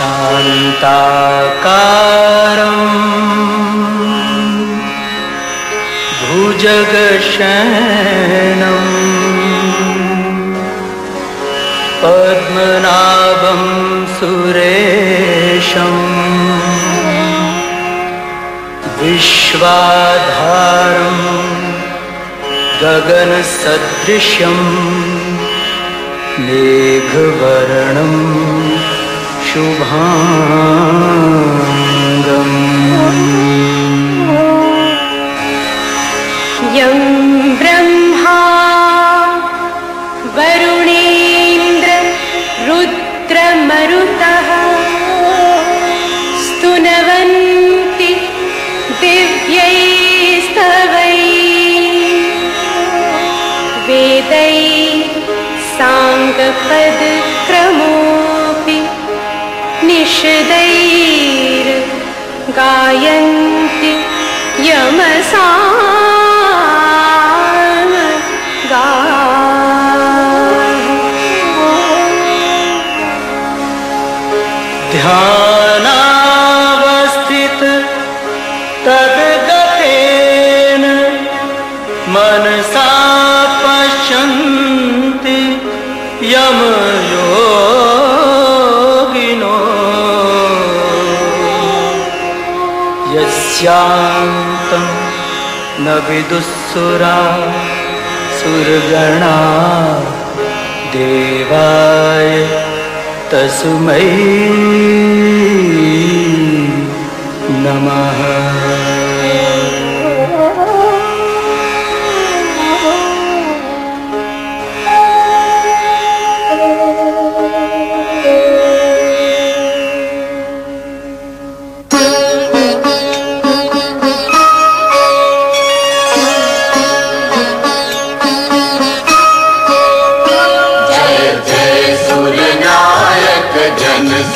शान्ताकारम्। भुजगशयनम्। पद्मनाभं सुरेशम्। विश्वाधारम् गगनसदृशम् मेघवर्णं शुभाङ्गम्। यं ब्रह्मा वरुणेन्द्र रुद्रमरुतः स्तुनवन्ति दिव्यैस्तवै। वेदै साङ्गपदक्रमोऽपि निषदैर्गायन्ति यमसा ध्यानावस्थित तद्गतेन मनसा पश्यन्ति यमयोगिनो यस्यान्तं न विदुःसुरा सुरगणा देवाय तस्मै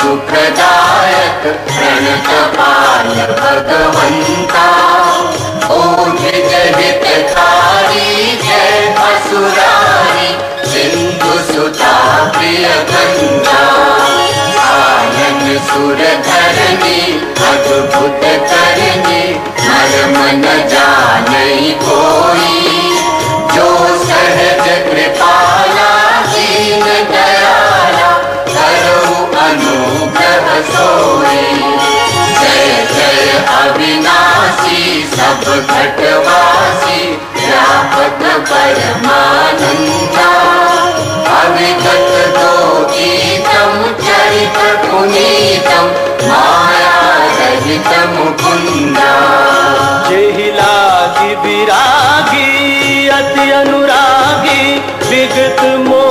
सुखदायक प्रणतपाल भगवन्ता। ॐ हितकारी जय असुरारी सिन्धु सुता प्रिय गङ्गा आनन सुरधरणी अद्भुत मर्म न जानै कोई सोई जय जय अविनाशी सब घटवासी व्यापक परमानंदा अविगत दो गीतम चरित पुनीतम माया रहित मुकुंदा जेहि लागी विरागी अति अनुरागी विगत मोह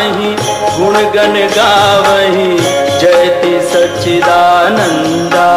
गाही गुणगन गावही जयति सच्चिदानंदा